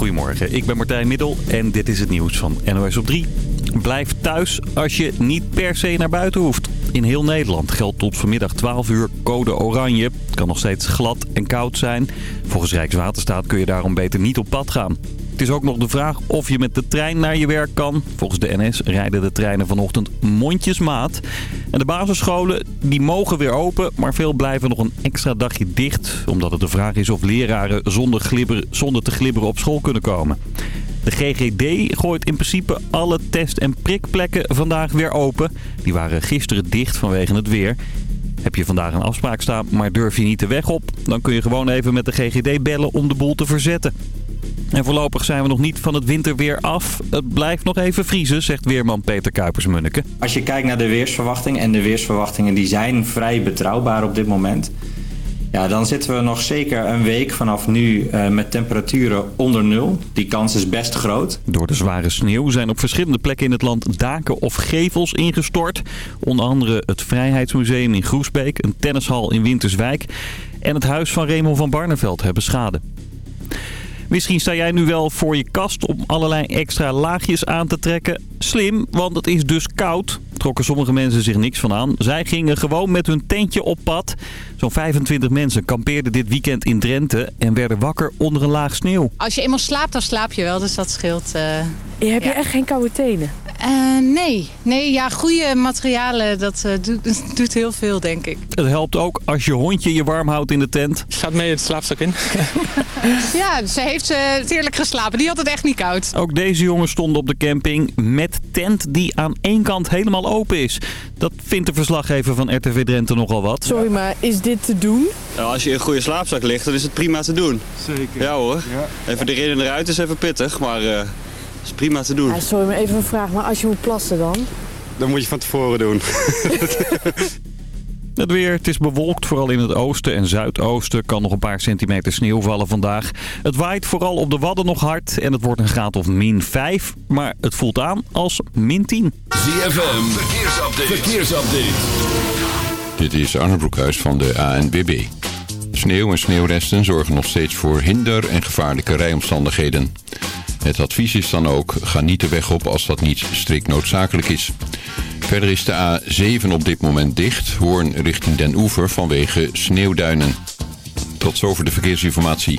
Goedemorgen, ik ben Martijn Middel en dit is het nieuws van NOS op 3. Blijf thuis als je niet per se naar buiten hoeft. In heel Nederland geldt tot vanmiddag 12 uur code oranje. Het kan nog steeds glad en koud zijn. Volgens Rijkswaterstaat kun je daarom beter niet op pad gaan. Het is ook nog de vraag of je met de trein naar je werk kan. Volgens de NS rijden de treinen vanochtend mondjesmaat. En de basisscholen die mogen weer open, maar veel blijven nog een extra dagje dicht. Omdat het de vraag is of leraren zonder, glibber, zonder te glibberen op school kunnen komen. De GGD gooit in principe alle test- en prikplekken vandaag weer open. Die waren gisteren dicht vanwege het weer. Heb je vandaag een afspraak staan, maar durf je niet de weg op... dan kun je gewoon even met de GGD bellen om de boel te verzetten. En voorlopig zijn we nog niet van het winterweer af. Het blijft nog even vriezen, zegt weerman Peter Kuipers-Munneke. Als je kijkt naar de weersverwachtingen, en de weersverwachtingen die zijn vrij betrouwbaar op dit moment... Ja, dan zitten we nog zeker een week vanaf nu uh, met temperaturen onder nul. Die kans is best groot. Door de zware sneeuw zijn op verschillende plekken in het land daken of gevels ingestort. Onder andere het Vrijheidsmuseum in Groesbeek, een tennishal in Winterswijk... en het huis van Raymond van Barneveld hebben schade. Misschien sta jij nu wel voor je kast om allerlei extra laagjes aan te trekken. Slim, want het is dus koud. Trokken sommige mensen zich niks van aan. Zij gingen gewoon met hun tentje op pad. Zo'n 25 mensen kampeerden dit weekend in Drenthe en werden wakker onder een laag sneeuw. Als je eenmaal slaapt, dan slaap je wel, dus dat scheelt. Uh, je heb je echt geen koude tenen? Uh, nee. Nee, ja, goede materialen, dat uh, doet, doet, heel veel, denk ik. Het helpt ook als je hondje je warm houdt in de tent. Gaat mee het slaapzak in. ja, ze heeft uh, heerlijk geslapen. Die had het echt niet koud. Ook deze jongen stond op de camping met tent die aan één kant helemaal open is. Dat vindt de verslaggever van RTV Drenthe nogal wat. Sorry, maar is dit te doen? Nou, als je in een goede slaapzak ligt, dan is het prima te doen. Zeker. Ja hoor. Ja. Even erin en eruit is even pittig, maar uh, is prima te doen. Ja, sorry, maar even een vraag. Maar als je moet plassen dan? Dan moet je van tevoren doen. Het weer, het is bewolkt, vooral in het oosten en zuidoosten. Kan nog een paar centimeter sneeuw vallen vandaag. Het waait vooral op de Wadden nog hard en het wordt een graad of min 5. Maar het voelt aan als min 10. ZFM, verkeersupdate. verkeersupdate. Dit is Arne Broekhuis van de ANBB. Sneeuw en sneeuwresten zorgen nog steeds voor hinder en gevaarlijke rijomstandigheden. Het advies is dan ook, ga niet de weg op als dat niet strikt noodzakelijk is. Verder is de A7 op dit moment dicht, Hoorn richting Den Oever vanwege sneeuwduinen. Tot zover de verkeersinformatie.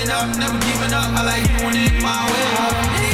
messing up, never giving up. I like doing it my way.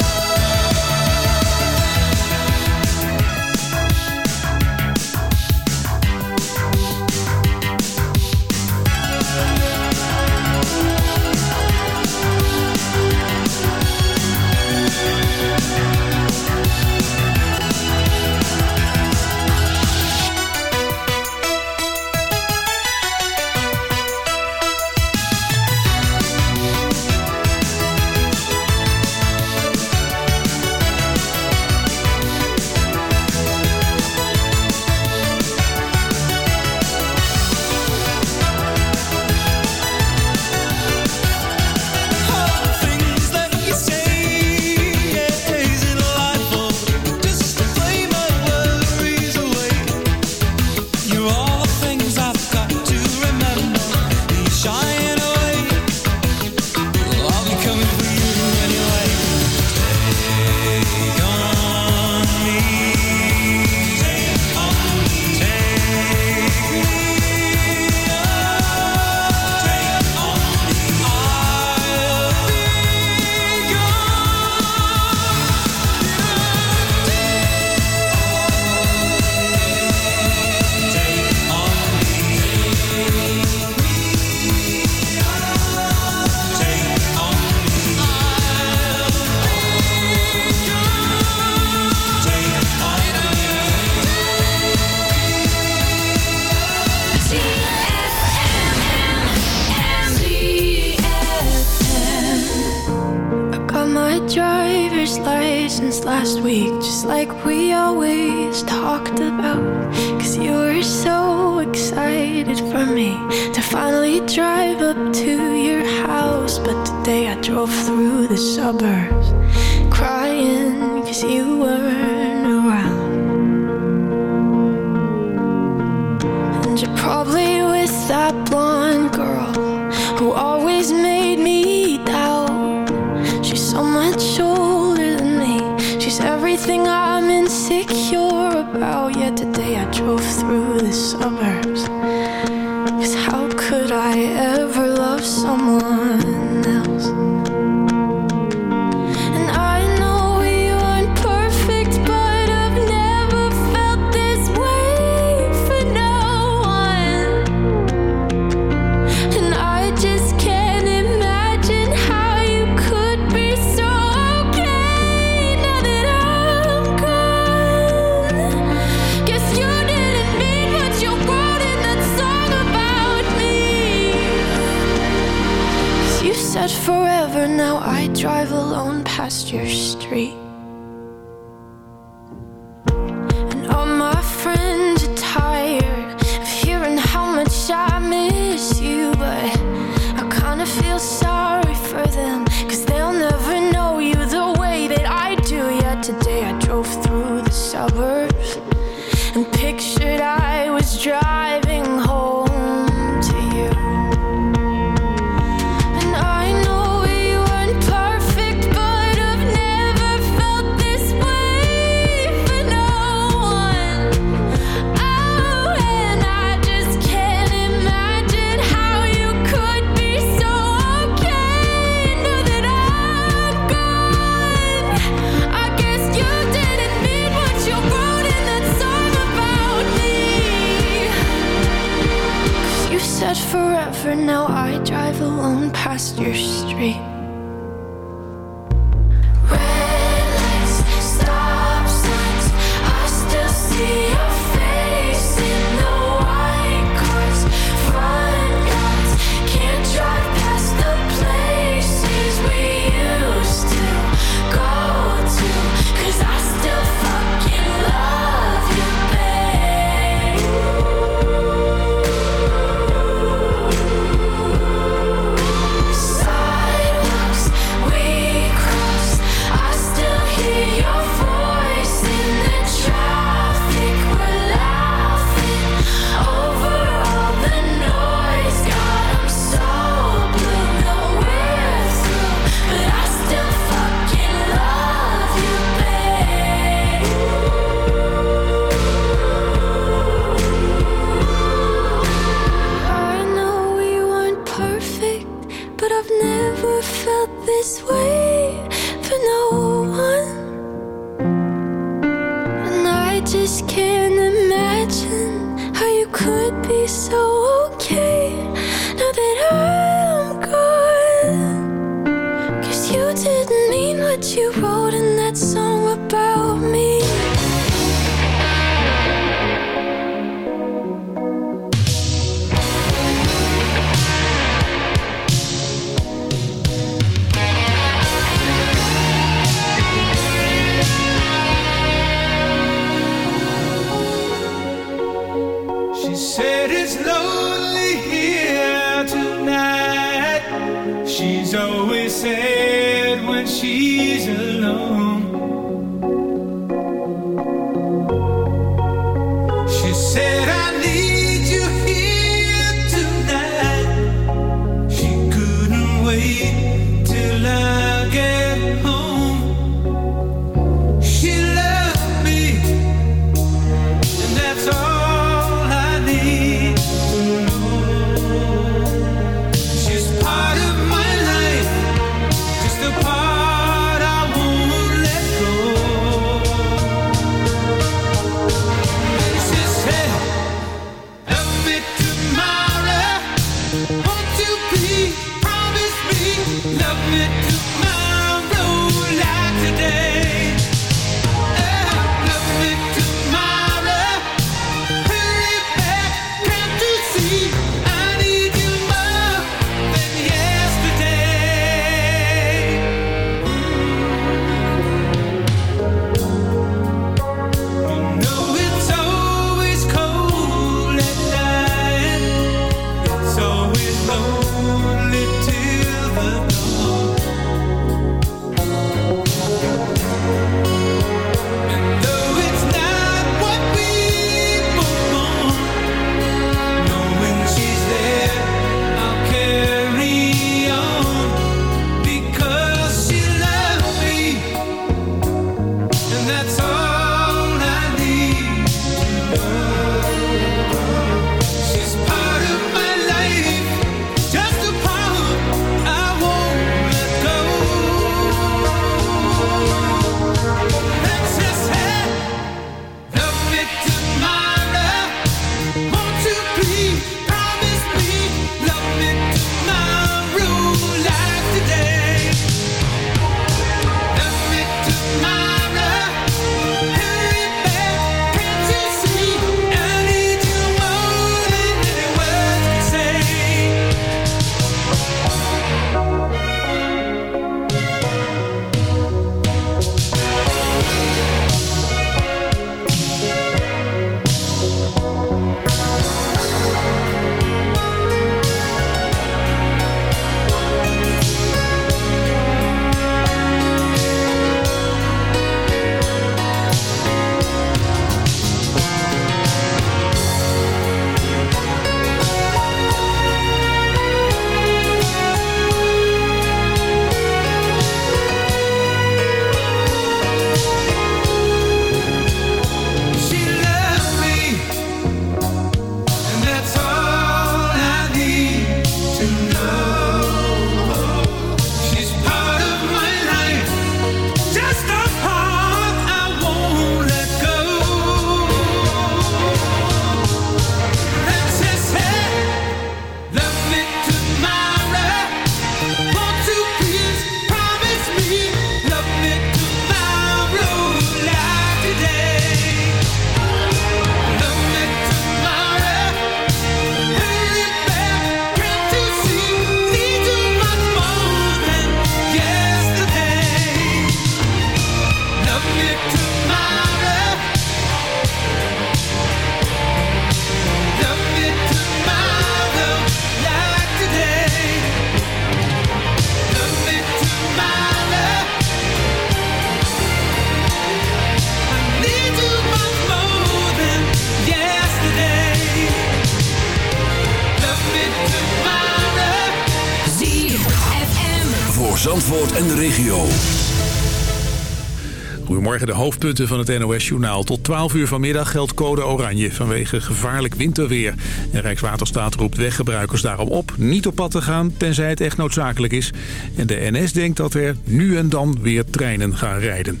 De hoofdpunten van het NOS-journaal. Tot 12 uur vanmiddag geldt code oranje vanwege gevaarlijk winterweer. En Rijkswaterstaat roept weggebruikers daarom op niet op pad te gaan... tenzij het echt noodzakelijk is. En de NS denkt dat er nu en dan weer treinen gaan rijden.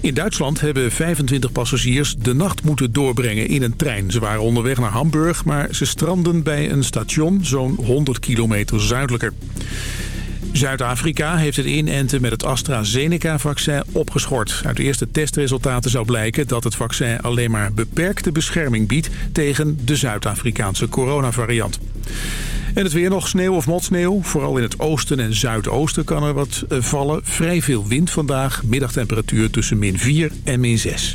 In Duitsland hebben 25 passagiers de nacht moeten doorbrengen in een trein. Ze waren onderweg naar Hamburg, maar ze stranden bij een station zo'n 100 kilometer zuidelijker. Zuid-Afrika heeft het inenten met het AstraZeneca-vaccin opgeschort. Uit de eerste testresultaten zou blijken dat het vaccin alleen maar beperkte bescherming biedt tegen de Zuid-Afrikaanse coronavariant. En het weer nog sneeuw of motsneeuw. Vooral in het oosten en zuidoosten kan er wat eh, vallen. Vrij veel wind vandaag. Middagtemperatuur tussen min 4 en min 6.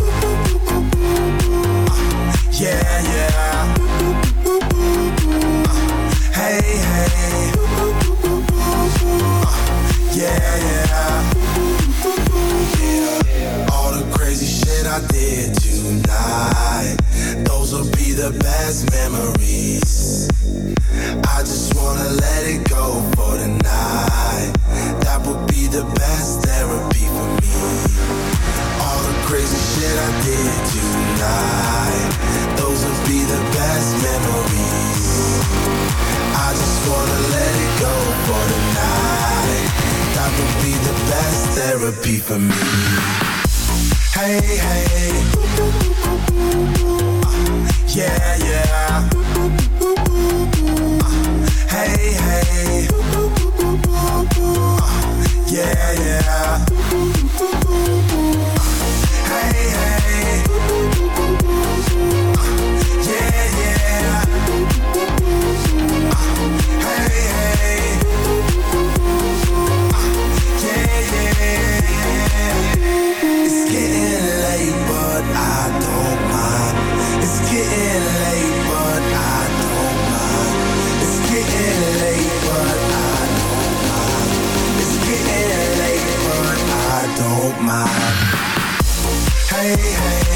Yeah, yeah. Hey, hey. Yeah, yeah. All the crazy shit I did tonight. Those will be the best memories. I just wanna let it go for the night. That would be the best therapy for me. All the crazy shit I did tonight. Memories. I just wanna let it go for the night. That would be the best therapy for me. Hey, hey. Uh, yeah, yeah. Uh, hey, hey. Uh, yeah, yeah. Hey, hey. hey, hey.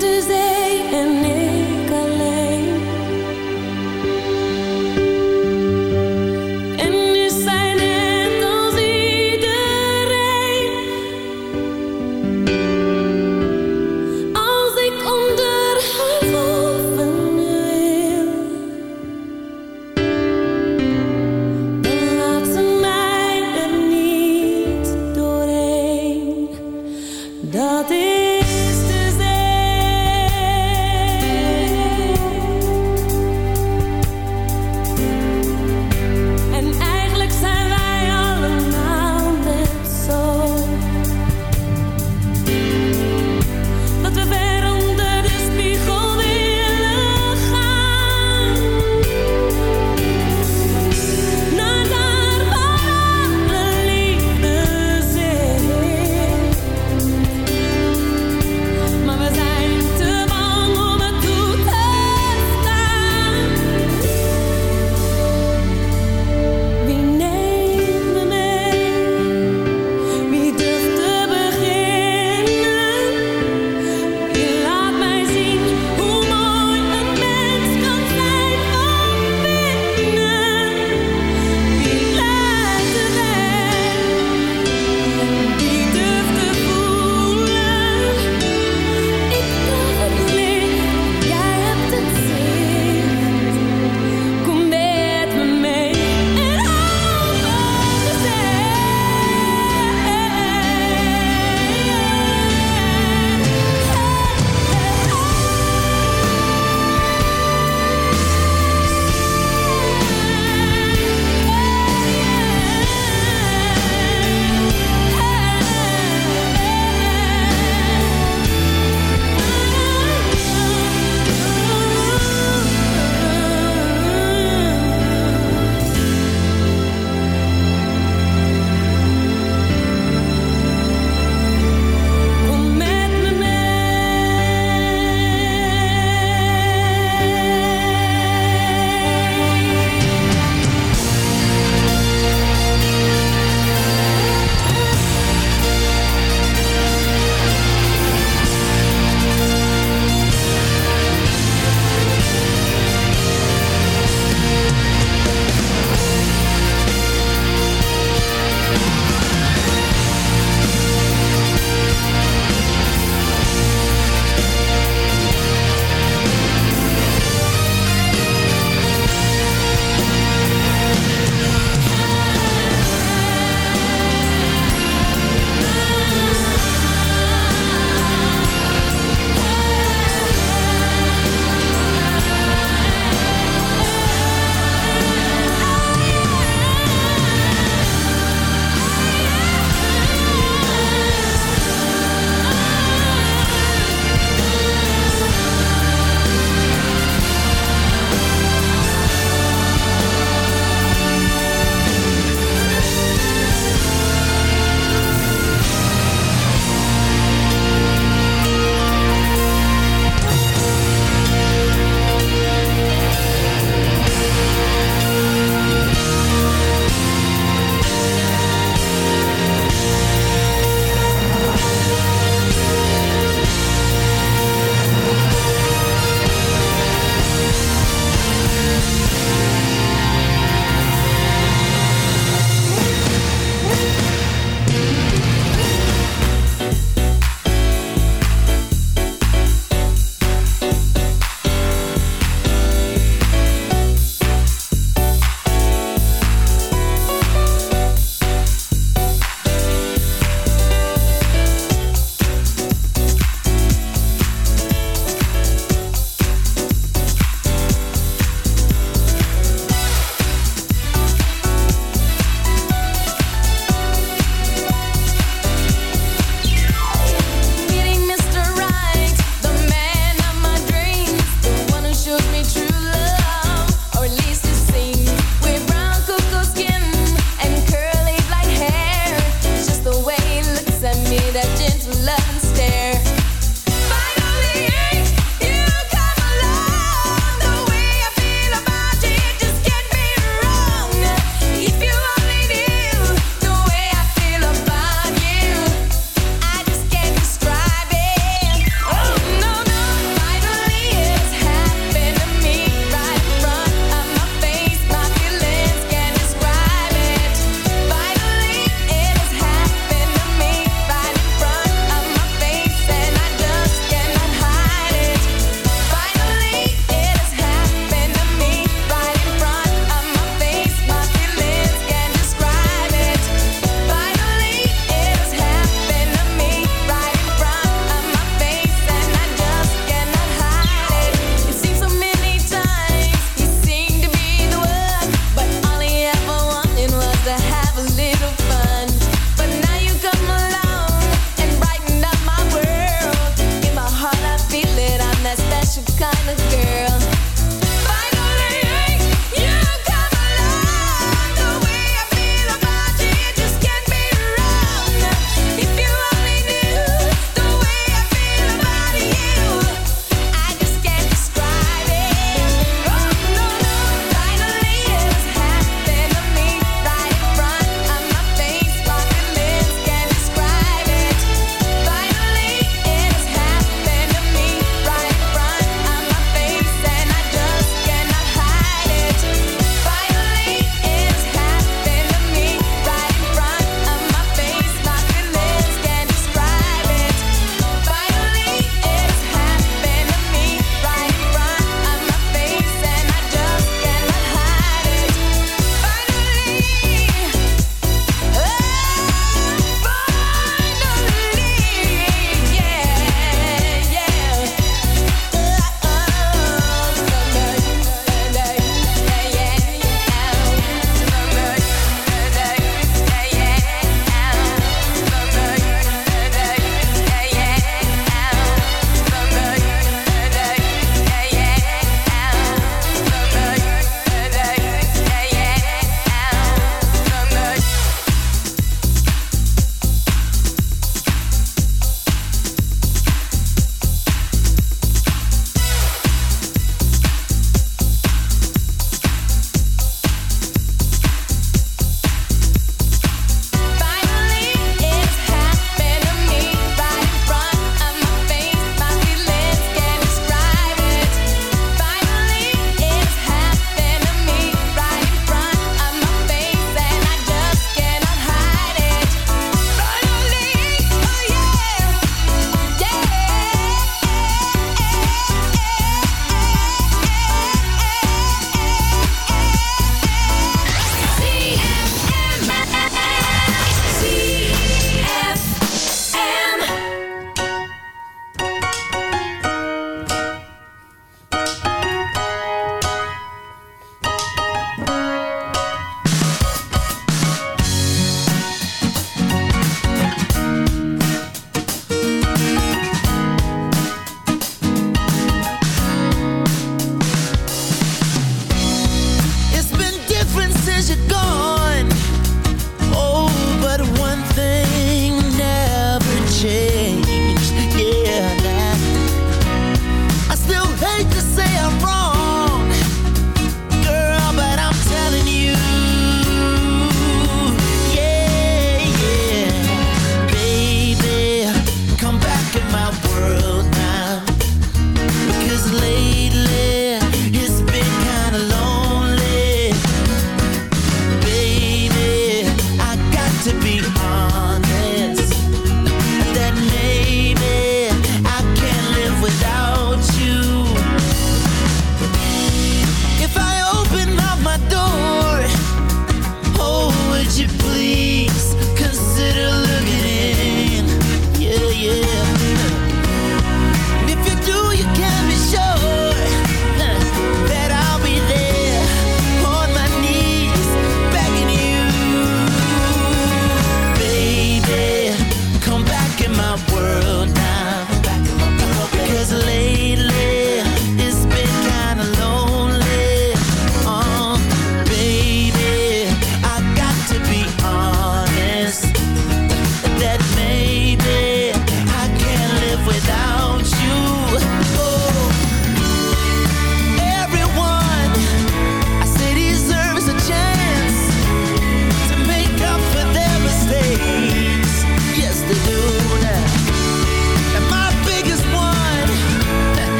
strangers.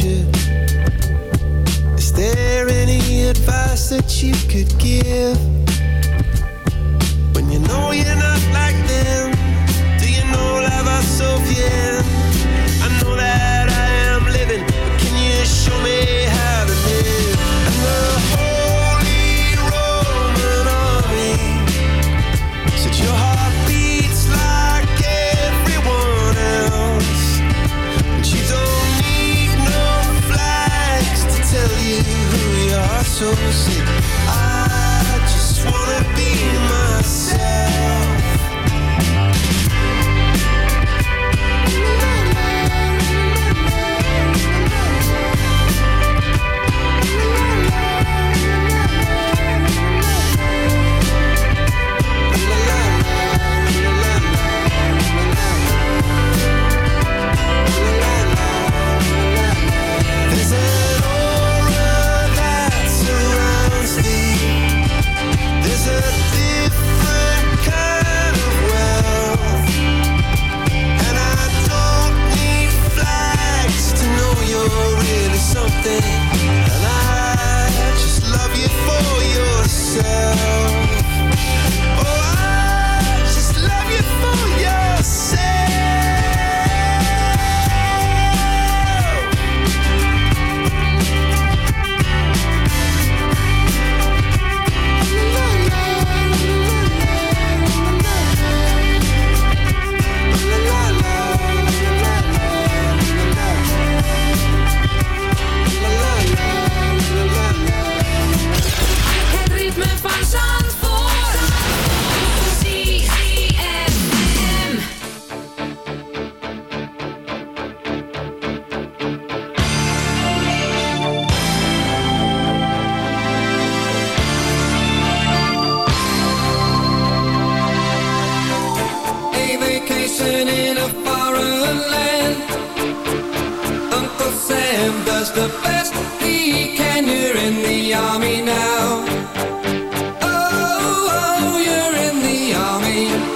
Ouija. Is there any advice that you could give? So I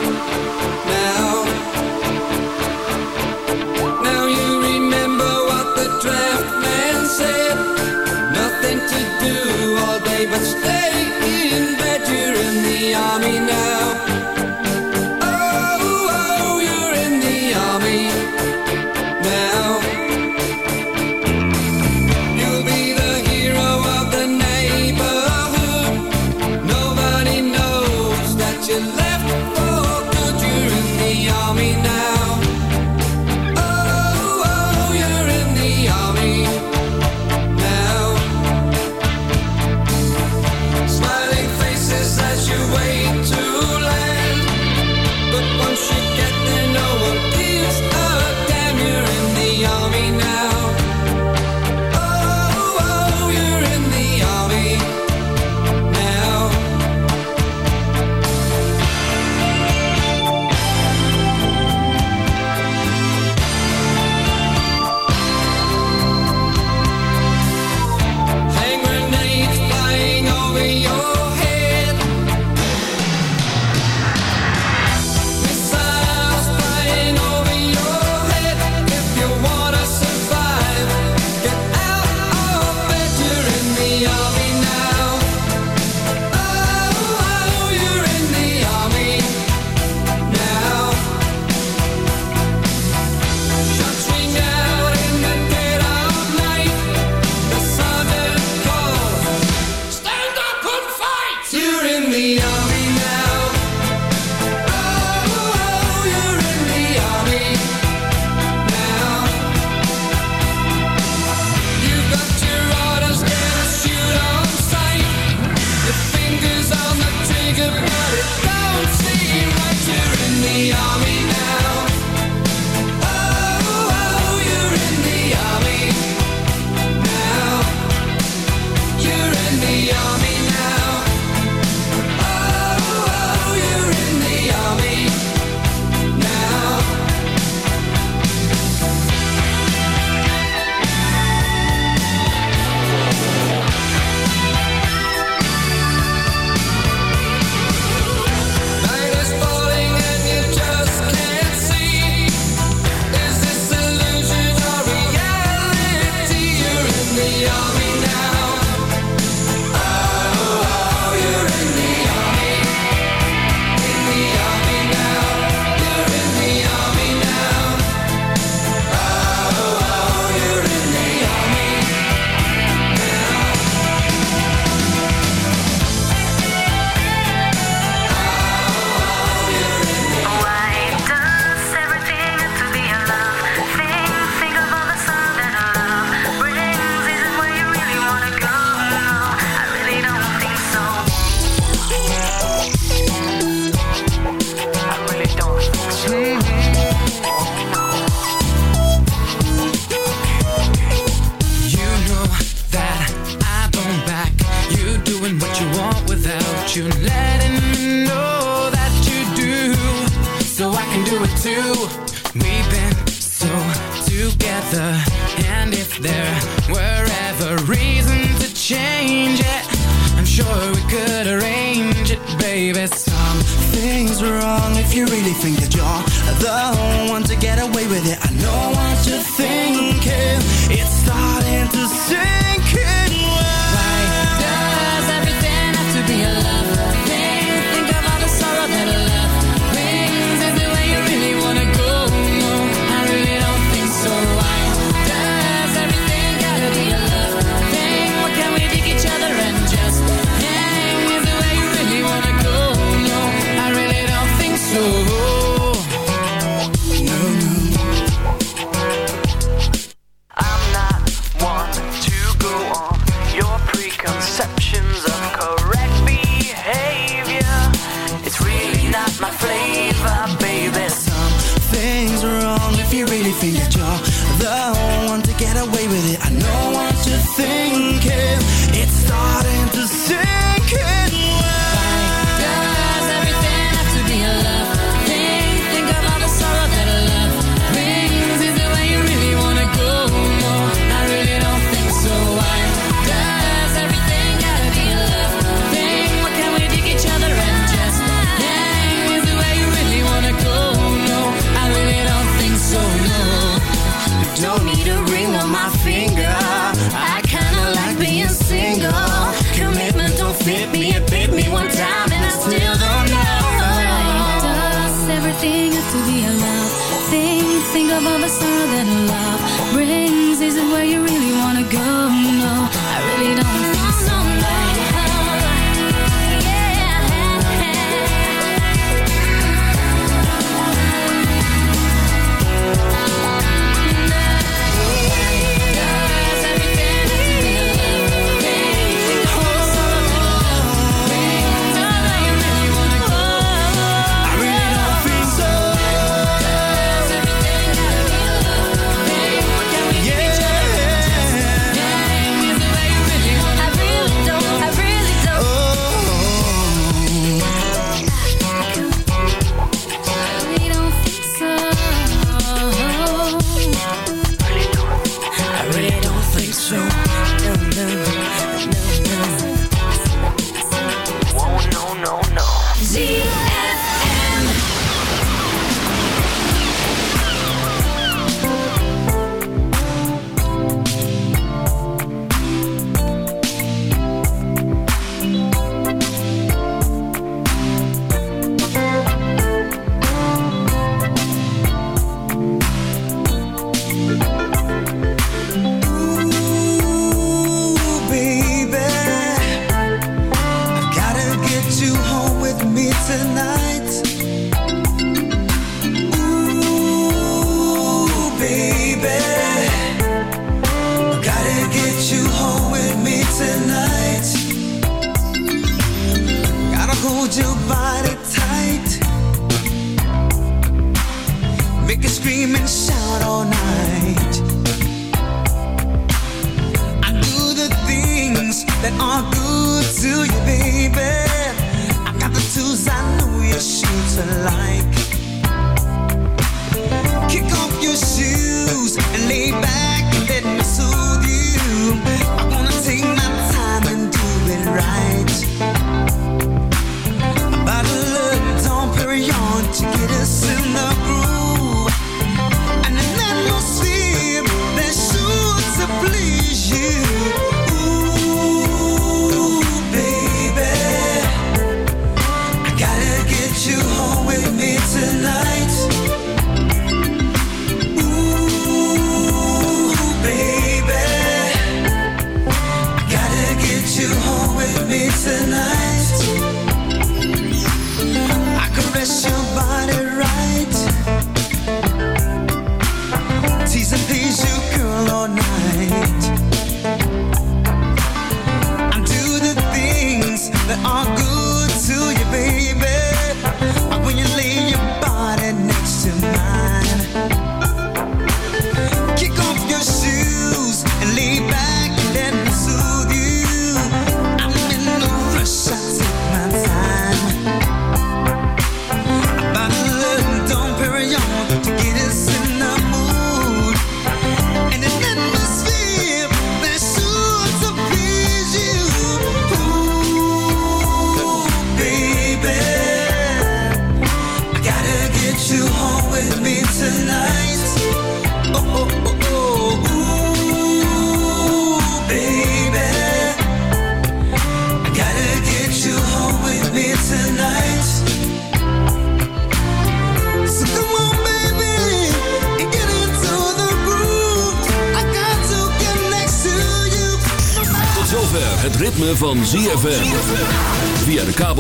Thank you. you really think that you're the one to get away with it? I know what you're thinking. It's starting to sink.